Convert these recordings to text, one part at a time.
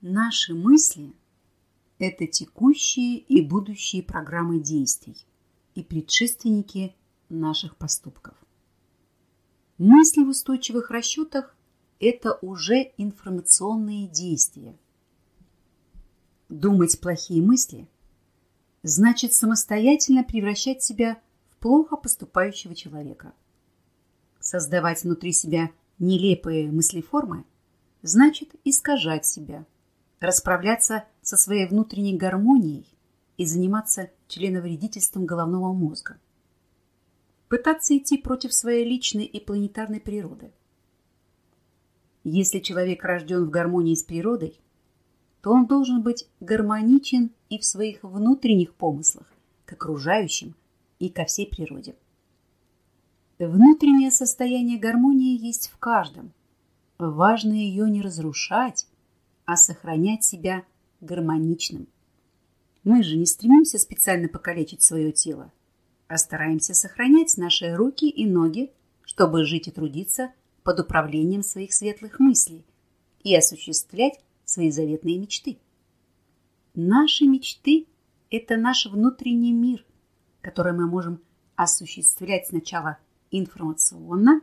Наши мысли – это текущие и будущие программы действий и предшественники наших поступков. Мысли в устойчивых расчетах – это уже информационные действия. Думать плохие мысли – значит самостоятельно превращать себя в плохо поступающего человека. Создавать внутри себя нелепые мыслеформы – значит искажать себя – расправляться со своей внутренней гармонией и заниматься членовредительством головного мозга. Пытаться идти против своей личной и планетарной природы. Если человек рожден в гармонии с природой, то он должен быть гармоничен и в своих внутренних помыслах к окружающим и ко всей природе. Внутреннее состояние гармонии есть в каждом. Важно ее не разрушать, а сохранять себя гармоничным. Мы же не стремимся специально покалечить свое тело, а стараемся сохранять наши руки и ноги, чтобы жить и трудиться под управлением своих светлых мыслей и осуществлять свои заветные мечты. Наши мечты – это наш внутренний мир, который мы можем осуществлять сначала информационно,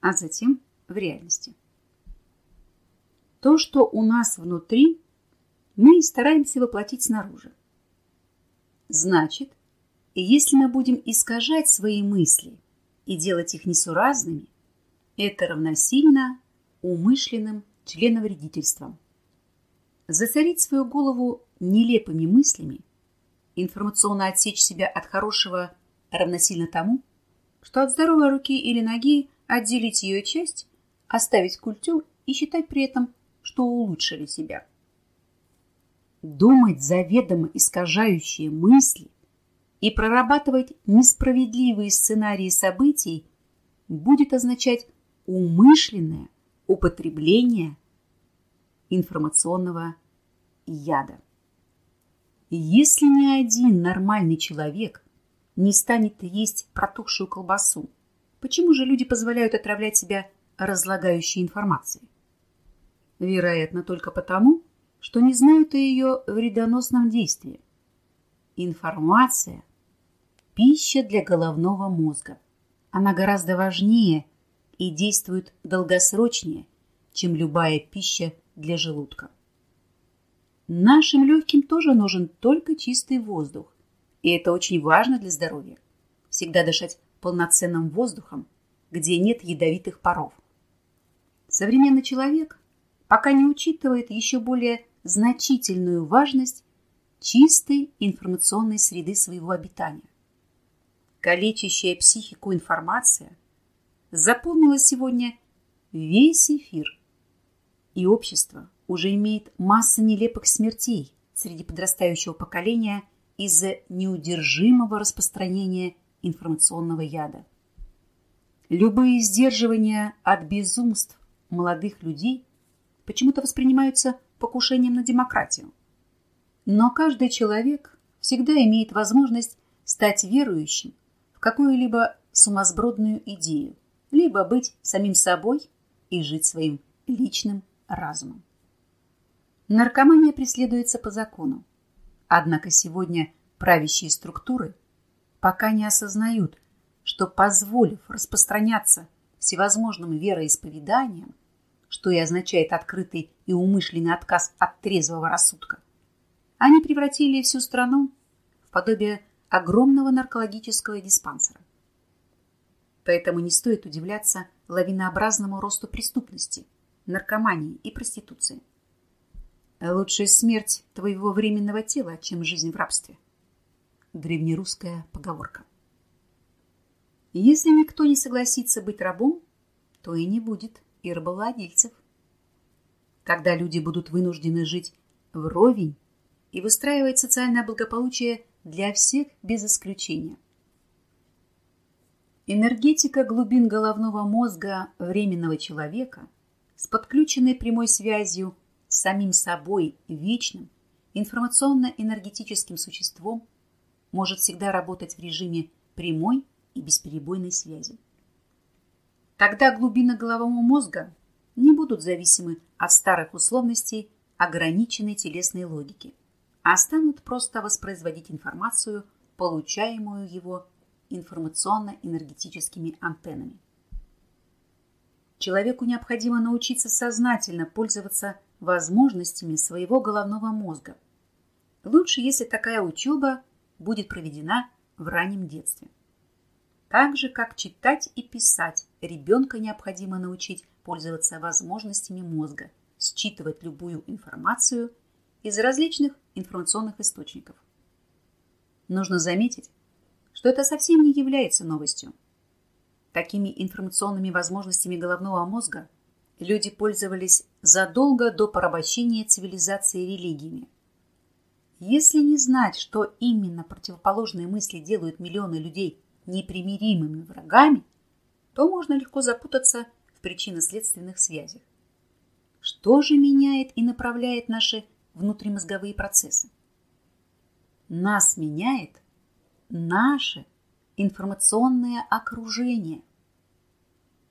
а затем в реальности. То, что у нас внутри, мы стараемся воплотить снаружи. Значит, если мы будем искажать свои мысли и делать их несуразными, это равносильно умышленным членовредительством. Засорить свою голову нелепыми мыслями, информационно отсечь себя от хорошего равносильно тому, что от здоровой руки или ноги отделить ее часть, оставить культю и считать при этом что улучшили себя. Думать заведомо искажающие мысли и прорабатывать несправедливые сценарии событий будет означать умышленное употребление информационного яда. Если ни один нормальный человек не станет есть протухшую колбасу, почему же люди позволяют отравлять себя разлагающей информацией? Вероятно, только потому, что не знают о ее вредоносном действии. Информация – пища для головного мозга. Она гораздо важнее и действует долгосрочнее, чем любая пища для желудка. Нашим легким тоже нужен только чистый воздух, и это очень важно для здоровья. Всегда дышать полноценным воздухом, где нет ядовитых паров. Современный человек – пока не учитывает еще более значительную важность чистой информационной среды своего обитания. Калечащая психику информация заполнила сегодня весь эфир, и общество уже имеет массу нелепых смертей среди подрастающего поколения из-за неудержимого распространения информационного яда. Любые сдерживания от безумств молодых людей почему-то воспринимаются покушением на демократию. Но каждый человек всегда имеет возможность стать верующим в какую-либо сумасбродную идею, либо быть самим собой и жить своим личным разумом. Наркомания преследуется по закону. Однако сегодня правящие структуры пока не осознают, что, позволив распространяться всевозможным вероисповеданиям, что и означает открытый и умышленный отказ от трезвого рассудка. Они превратили всю страну в подобие огромного наркологического диспансера. Поэтому не стоит удивляться лавинообразному росту преступности, наркомании и проституции. Лучше смерть твоего временного тела, чем жизнь в рабстве. Древнерусская поговорка. Если никто не согласится быть рабом, то и не будет и рабовладельцев. Когда люди будут вынуждены жить вровень и выстраивать социальное благополучие для всех без исключения. Энергетика глубин головного мозга временного человека с подключенной прямой связью с самим собой вечным информационно-энергетическим существом может всегда работать в режиме прямой и бесперебойной связи. Тогда глубины головного мозга не будут зависимы от старых условностей ограниченной телесной логики, а станут просто воспроизводить информацию, получаемую его информационно-энергетическими антеннами. Человеку необходимо научиться сознательно пользоваться возможностями своего головного мозга. Лучше, если такая учеба будет проведена в раннем детстве. Так же, как читать и писать, ребенка необходимо научить пользоваться возможностями мозга, считывать любую информацию из различных информационных источников. Нужно заметить, что это совсем не является новостью. Такими информационными возможностями головного мозга люди пользовались задолго до порабощения цивилизации религиями. Если не знать, что именно противоположные мысли делают миллионы людей непримиримыми врагами, то можно легко запутаться в причинно-следственных связях. Что же меняет и направляет наши внутримозговые процессы? Нас меняет наше информационное окружение.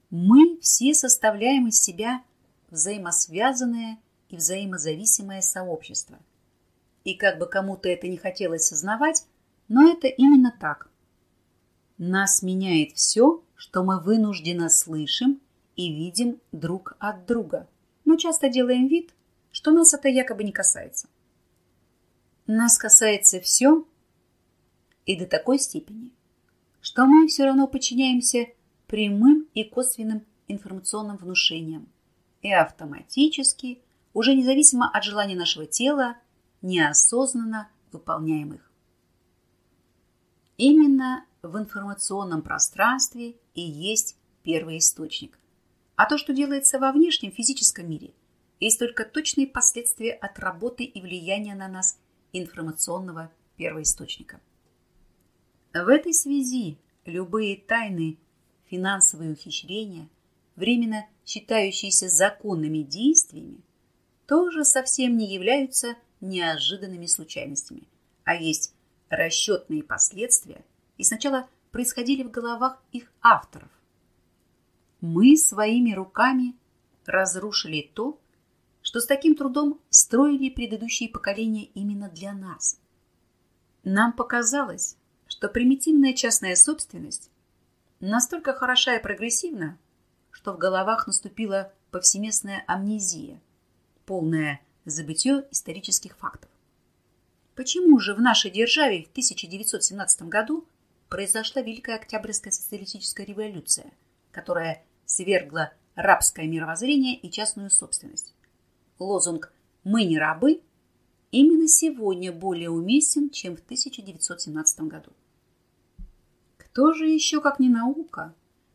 Мы все составляем из себя взаимосвязанное и взаимозависимое сообщество. И как бы кому-то это не хотелось сознавать, но это именно так. Нас меняет все, что мы вынужденно слышим и видим друг от друга, но часто делаем вид, что нас это якобы не касается. Нас касается все и до такой степени, что мы все равно подчиняемся прямым и косвенным информационным внушениям и автоматически, уже независимо от желания нашего тела, неосознанно выполняем их. Именно в информационном пространстве и есть первый источник. А то, что делается во внешнем физическом мире, есть только точные последствия от работы и влияния на нас информационного первоисточника. В этой связи любые тайны, финансовые ухищрения, временно считающиеся законными действиями, тоже совсем не являются неожиданными случайностями, а есть расчетные последствия и сначала происходили в головах их авторов. Мы своими руками разрушили то, что с таким трудом строили предыдущие поколения именно для нас. Нам показалось, что примитивная частная собственность настолько хороша и прогрессивна, что в головах наступила повсеместная амнезия, полное забытье исторических фактов. Почему же в нашей державе в 1917 году произошла Великая Октябрьская социалистическая революция, которая свергла рабское мировоззрение и частную собственность? Лозунг «Мы не рабы» именно сегодня более уместен, чем в 1917 году. Кто же еще, как не наука,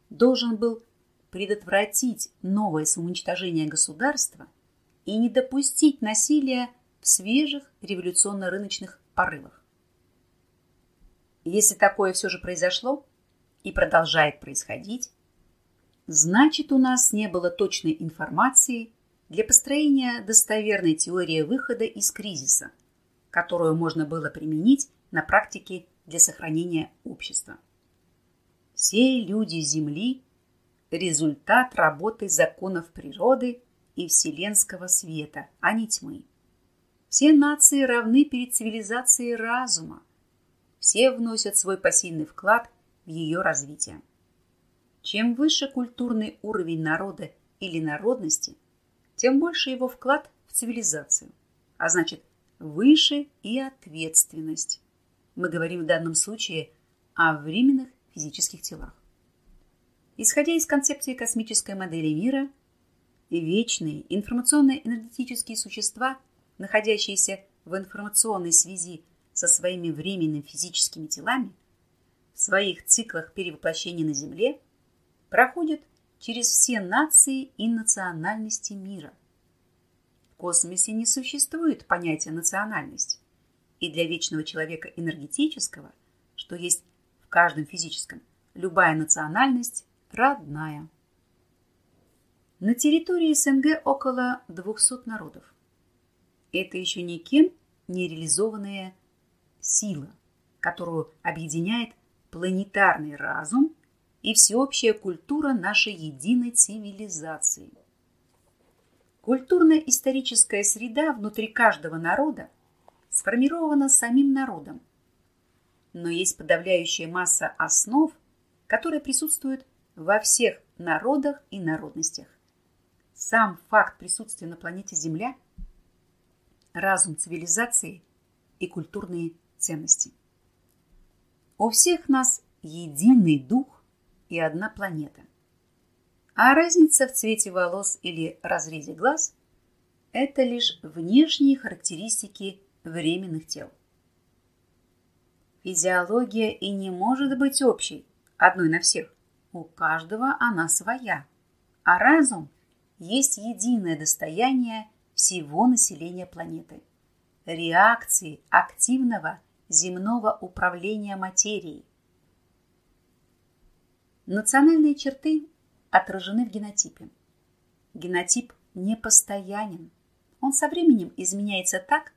должен был предотвратить новое самоуничтожение государства и не допустить насилия в свежих революционно-рыночных порывах? Если такое все же произошло и продолжает происходить, значит, у нас не было точной информации для построения достоверной теории выхода из кризиса, которую можно было применить на практике для сохранения общества. Все люди Земли – результат работы законов природы и вселенского света, а не тьмы. Все нации равны перед цивилизацией разума. Все вносят свой пассивный вклад в ее развитие. Чем выше культурный уровень народа или народности, тем больше его вклад в цивилизацию, а значит, выше и ответственность. Мы говорим в данном случае о временных физических телах. Исходя из концепции космической модели мира, вечные информационно-энергетические существа, находящиеся в информационной связи со своими временными физическими телами, в своих циклах перевоплощения на Земле проходят через все нации и национальности мира. В космосе не существует понятия национальность, и для вечного человека энергетического, что есть каждом физическом. Любая национальность родная. На территории СНГ около 200 народов. Это еще никем не реализованная сила, которую объединяет планетарный разум и всеобщая культура нашей единой цивилизации. Культурно-историческая среда внутри каждого народа сформирована самим народом. Но есть подавляющая масса основ, которые присутствуют во всех народах и народностях. Сам факт присутствия на планете Земля, разум цивилизации и культурные ценности. У всех нас единый дух и одна планета. А разница в цвете волос или разрезе глаз – это лишь внешние характеристики временных тел. Физиология и не может быть общей, одной на всех. У каждого она своя. А разум есть единое достояние всего населения планеты. Реакции активного земного управления материей. Национальные черты отражены в генотипе. Генотип непостоянен. Он со временем изменяется так,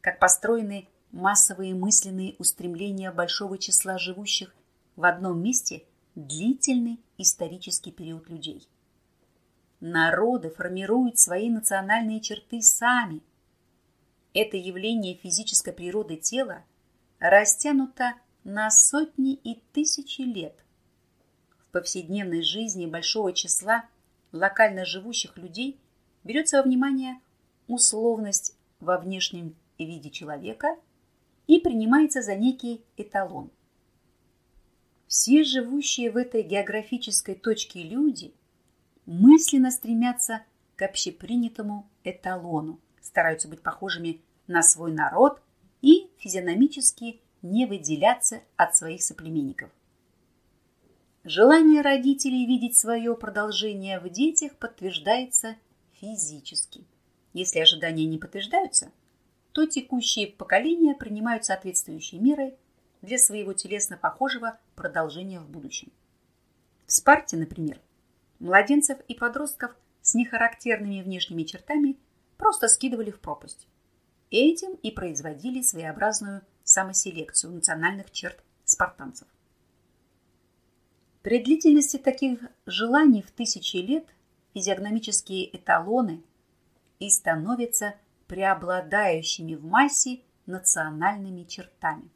как построены массовые мысленные устремления большого числа живущих в одном месте длительный исторический период людей. Народы формируют свои национальные черты сами. Это явление физической природы тела растянуто на сотни и тысячи лет. В повседневной жизни большого числа локально живущих людей берется во внимание условность во внешнем виде человека и принимается за некий эталон – все живущие в этой географической точке люди мысленно стремятся к общепринятому эталону, стараются быть похожими на свой народ и физиономически не выделяться от своих соплеменников. Желание родителей видеть свое продолжение в детях подтверждается физически. Если ожидания не подтверждаются, то текущие поколения принимают соответствующие меры для своего телесно похожего продолжения в будущем. В Спарте, например, младенцев и подростков с нехарактерными внешними чертами просто скидывали в пропасть. Этим и производили своеобразную самоселекцию национальных черт спартанцев. При длительности таких желаний в тысячи лет физиогномические эталоны и становятся преобладающими в массе национальными чертами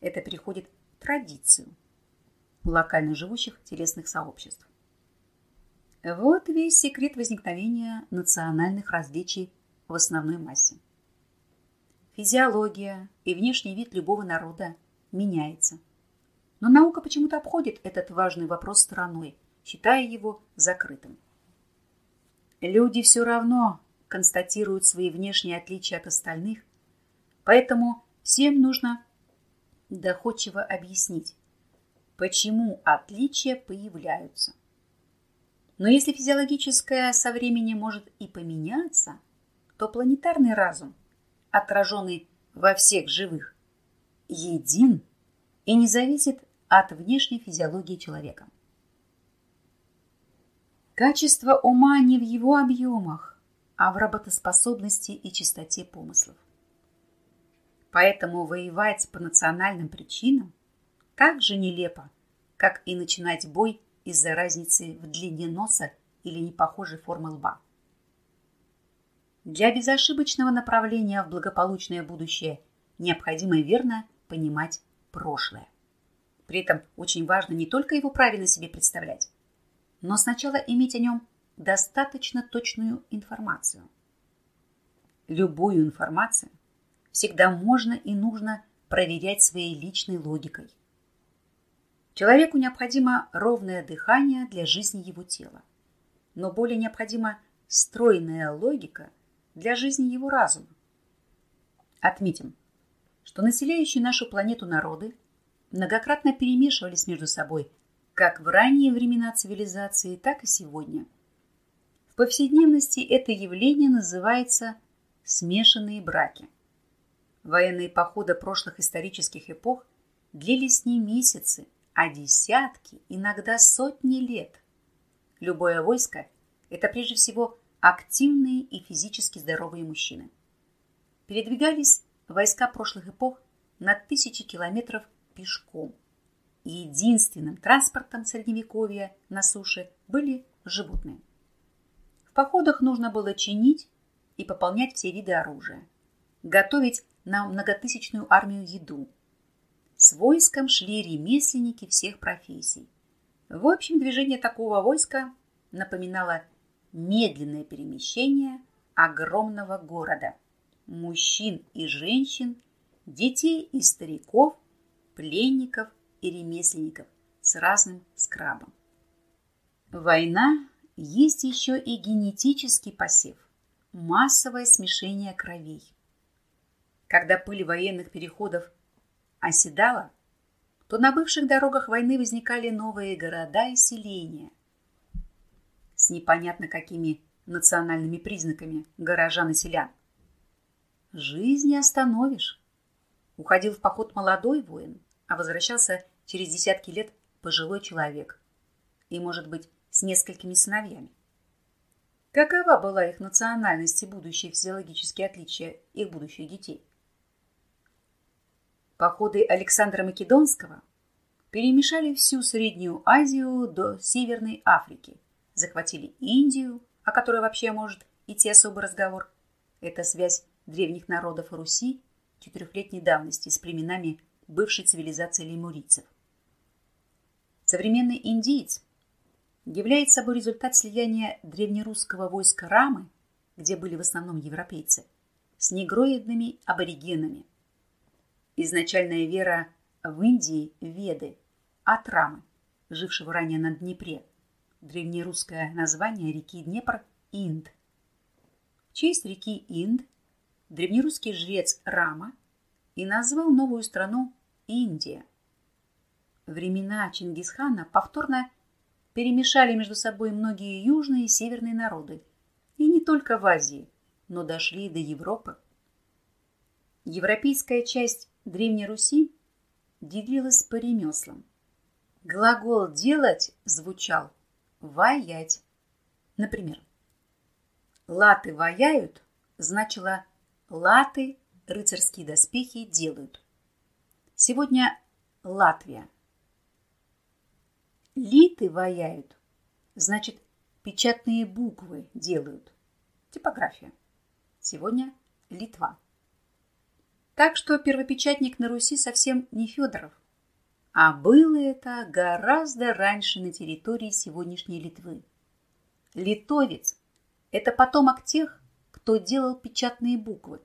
это переходит в традицию локально живущих телесных сообществ. Вот весь секрет возникновения национальных различий в основной массе. Физиология и внешний вид любого народа меняется. Но наука почему-то обходит этот важный вопрос стороной, считая его закрытым. Люди все равно констатируют свои внешние отличия от остальных, поэтому всем нужно доходчиво объяснить, почему отличия появляются. Но если физиологическое со временем может и поменяться, то планетарный разум, отраженный во всех живых, един и не зависит от внешней физиологии человека. Качество ума не в его объемах, а в работоспособности и чистоте помыслов. Поэтому воевать по национальным причинам так же нелепо, как и начинать бой из-за разницы в длине носа или непохожей формы лба. Для безошибочного направления в благополучное будущее необходимо верно понимать прошлое. При этом очень важно не только его правильно себе представлять, но сначала иметь о нем достаточно точную информацию. Любую информацию всегда можно и нужно проверять своей личной логикой. Человеку необходимо ровное дыхание для жизни его тела, но более необходима стройная логика для жизни его разума. Отметим, что населяющие нашу планету народы многократно перемешивались между собой как в ранние времена цивилизации, так и сегодня. В повседневности это явление называется смешанные браки – Военные походы прошлых исторических эпох длились не месяцы, а десятки, иногда сотни лет. Любое войско – это прежде всего активные и физически здоровые мужчины. Передвигались войска прошлых эпох на тысячи километров пешком. И единственным транспортом Средневековья на суше были животные. В походах нужно было чинить и пополнять все виды оружия, готовить на многотысячную армию еду. С войском шли ремесленники всех профессий. В общем, движение такого войска напоминало медленное перемещение огромного города. Мужчин и женщин, детей и стариков, пленников и ремесленников с разным скрабом. Война есть еще и генетический посев, массовое смешение кровей. Когда пыль военных переходов оседала, то на бывших дорогах войны возникали новые города и селения с непонятно какими национальными признаками горожан и селян. Жизнь не остановишь. Уходил в поход молодой воин, а возвращался через десятки лет пожилой человек. И, может быть, с несколькими сыновьями. Какова была их национальность и будущие физиологические отличия их будущих детей? Походы Александра Македонского перемешали всю Среднюю Азию до Северной Африки, захватили Индию, о которой вообще может идти особый разговор. Это связь древних народов Руси четырехлетней давности с племенами бывшей цивилизации лемурийцев. Современный индиец является собой результат слияния древнерусского войска Рамы, где были в основном европейцы, с негроидными аборигенами. Изначальная вера в Индии – Веды, от Рамы, жившего ранее на Днепре, древнерусское название реки Днепр – Инд. В честь реки Инд древнерусский жрец Рама и назвал новую страну Индия. Времена Чингисхана повторно перемешали между собой многие южные и северные народы, и не только в Азии, но дошли до Европы. Европейская часть Древней Руси делилась по ремеслам. Глагол «делать» звучал «ваять». Например, «латы ваяют» значило «латы рыцарские доспехи делают». Сегодня Латвия – Литы ваяют, значит, печатные буквы делают. Типография. Сегодня Литва. Так что первопечатник на Руси совсем не Федоров, а было это гораздо раньше на территории сегодняшней Литвы. Литовец – это потомок тех, кто делал печатные буквы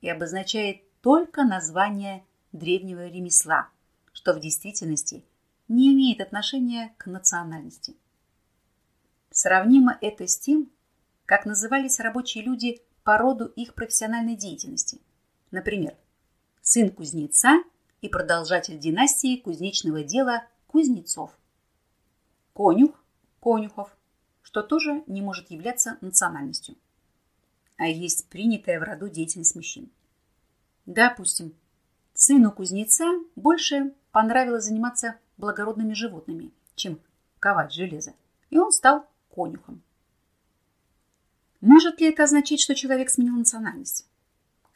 и обозначает только название древнего ремесла, что в действительности не имеет отношения к национальности. Сравнимо это с тем, как назывались рабочие люди по роду их профессиональной деятельности. Например, сын кузнеца и продолжатель династии кузнечного дела Кузнецов. Конюх – Конюхов, что тоже не может являться национальностью. А есть принятая в роду деятельность мужчин. Допустим, сыну кузнеца больше понравилось заниматься благородными животными, чем ковать железо, и он стал конюхом. Может ли это означать, что человек сменил национальность?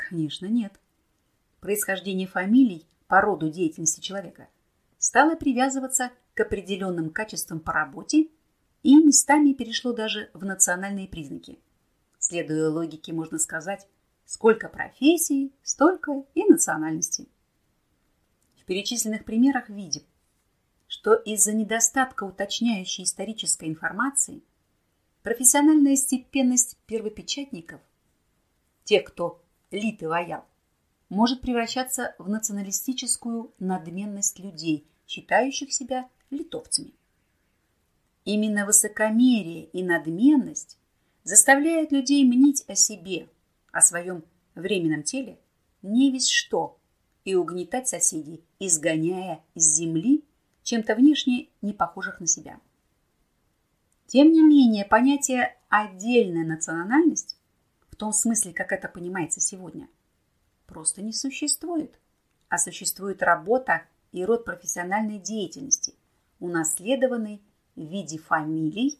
Конечно, нет. Происхождение фамилий по роду деятельности человека стало привязываться к определенным качествам по работе и местами перешло даже в национальные признаки. Следуя логике, можно сказать, сколько профессий, столько и национальностей. В перечисленных примерах видим, что из-за недостатка уточняющей исторической информации профессиональная степенность первопечатников, тех, кто лит и ваял, может превращаться в националистическую надменность людей, считающих себя литовцами. Именно высокомерие и надменность заставляют людей мнить о себе, о своем временном теле, не весь что, и угнетать соседей, изгоняя с земли чем-то внешне не похожих на себя. Тем не менее, понятие «отдельная национальность» том смысле, как это понимается сегодня, просто не существует, а существует работа и род профессиональной деятельности, унаследованный в виде фамилий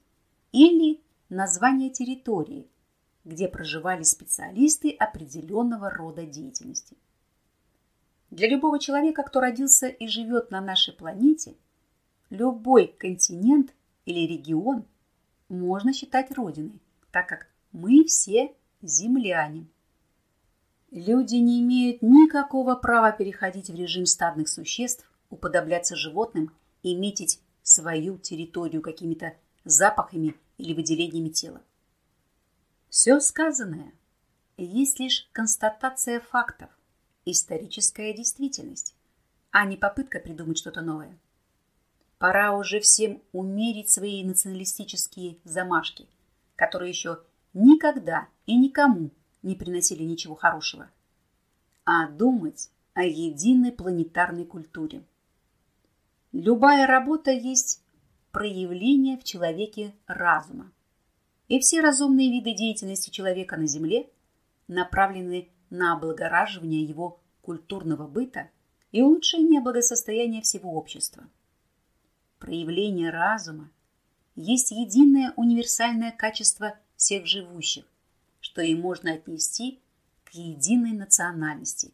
или названия территории, где проживали специалисты определенного рода деятельности. Для любого человека, кто родился и живет на нашей планете, любой континент или регион можно считать родиной, так как мы все земляне. Люди не имеют никакого права переходить в режим стадных существ, уподобляться животным и метить свою территорию какими-то запахами или выделениями тела. Все сказанное есть лишь констатация фактов, историческая действительность, а не попытка придумать что-то новое. Пора уже всем умерить свои националистические замашки, которые еще никогда и никому не приносили ничего хорошего, а думать о единой планетарной культуре. Любая работа есть проявление в человеке разума. И все разумные виды деятельности человека на Земле направлены на облагораживание его культурного быта и улучшение благосостояния всего общества. Проявление разума есть единое универсальное качество всех живущих, что и можно отнести к единой национальности,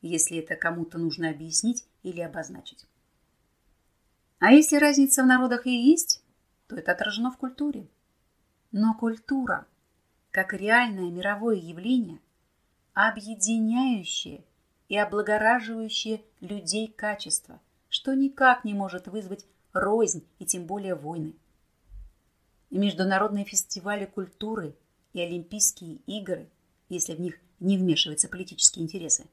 если это кому-то нужно объяснить или обозначить. А если разница в народах и есть, то это отражено в культуре. Но культура, как реальное мировое явление, объединяющее и облагораживающее людей качество, что никак не может вызвать рознь и тем более войны. И международные фестивали культуры и Олимпийские игры, если в них не вмешиваются политические интересы,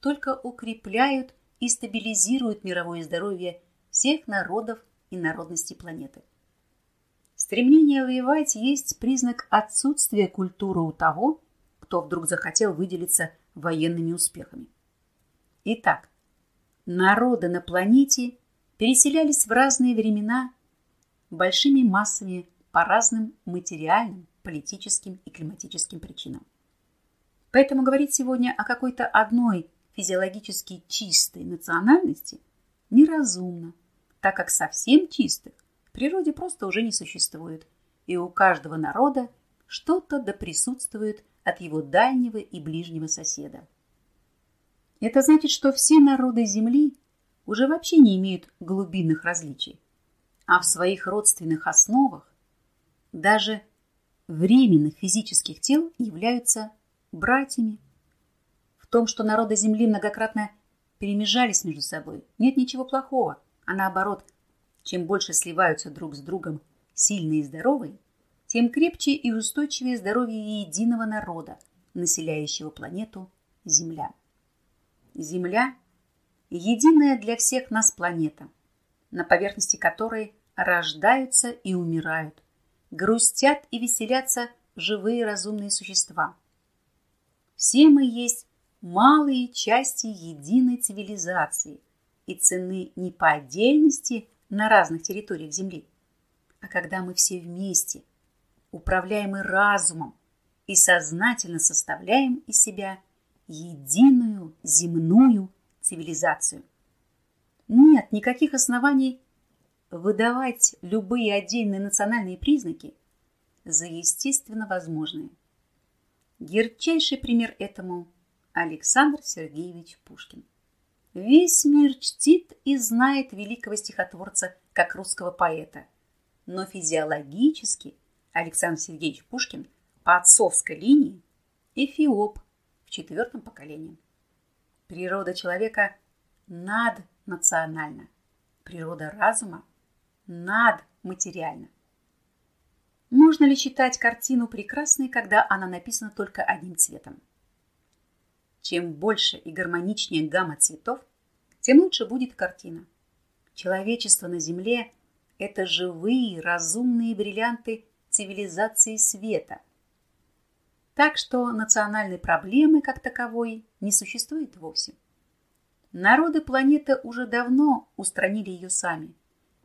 только укрепляют и стабилизируют мировое здоровье всех народов и народностей планеты. Стремление воевать есть признак отсутствия культуры у того, кто вдруг захотел выделиться военными успехами. Итак, народы на планете переселялись в разные времена большими массами по разным материальным, политическим и климатическим причинам. Поэтому говорить сегодня о какой-то одной физиологически чистой национальности неразумно – так как совсем чистых в природе просто уже не существует, и у каждого народа что-то да присутствует от его дальнего и ближнего соседа. Это значит, что все народы Земли уже вообще не имеют глубинных различий, а в своих родственных основах даже временных физических тел являются братьями. В том, что народы Земли многократно перемежались между собой, нет ничего плохого – а наоборот, чем больше сливаются друг с другом сильные и здоровые, тем крепче и устойчивее здоровье единого народа, населяющего планету Земля. Земля – единая для всех нас планета, на поверхности которой рождаются и умирают, грустят и веселятся живые разумные существа. Все мы есть малые части единой цивилизации, и цены не по отдельности на разных территориях Земли, а когда мы все вместе, управляемы разумом и сознательно составляем из себя единую земную цивилизацию. Нет никаких оснований выдавать любые отдельные национальные признаки за естественно возможные. Ярчайший пример этому Александр Сергеевич Пушкин. Весь мир чтит и знает великого стихотворца как русского поэта. Но физиологически Александр Сергеевич Пушкин по отцовской линии эфиоп в четвертом поколении. Природа человека наднациональна, природа разума надматериальна. Можно ли считать картину прекрасной, когда она написана только одним цветом? Чем больше и гармоничнее гамма цветов, тем лучше будет картина. Человечество на Земле – это живые, разумные бриллианты цивилизации света. Так что национальной проблемы как таковой не существует вовсе. Народы планеты уже давно устранили ее сами,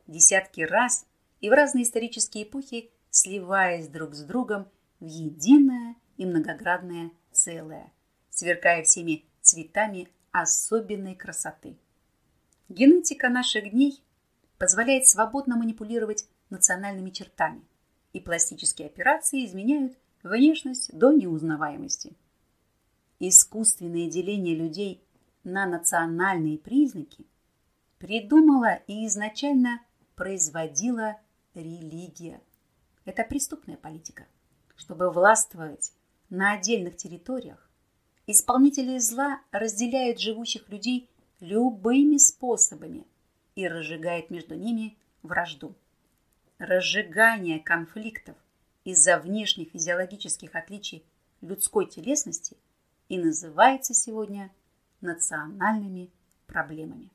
десятки раз и в разные исторические эпохи сливаясь друг с другом в единое и многоградное целое – сверкая всеми цветами особенной красоты. Генетика наших дней позволяет свободно манипулировать национальными чертами, и пластические операции изменяют внешность до неузнаваемости. Искусственное деление людей на национальные признаки придумала и изначально производила религия. Это преступная политика Чтобы властвовать на отдельных территориях, исполнители зла разделяют живущих людей любыми способами и разжигают между ними вражду. Разжигание конфликтов из-за внешних физиологических отличий людской телесности и называется сегодня национальными проблемами.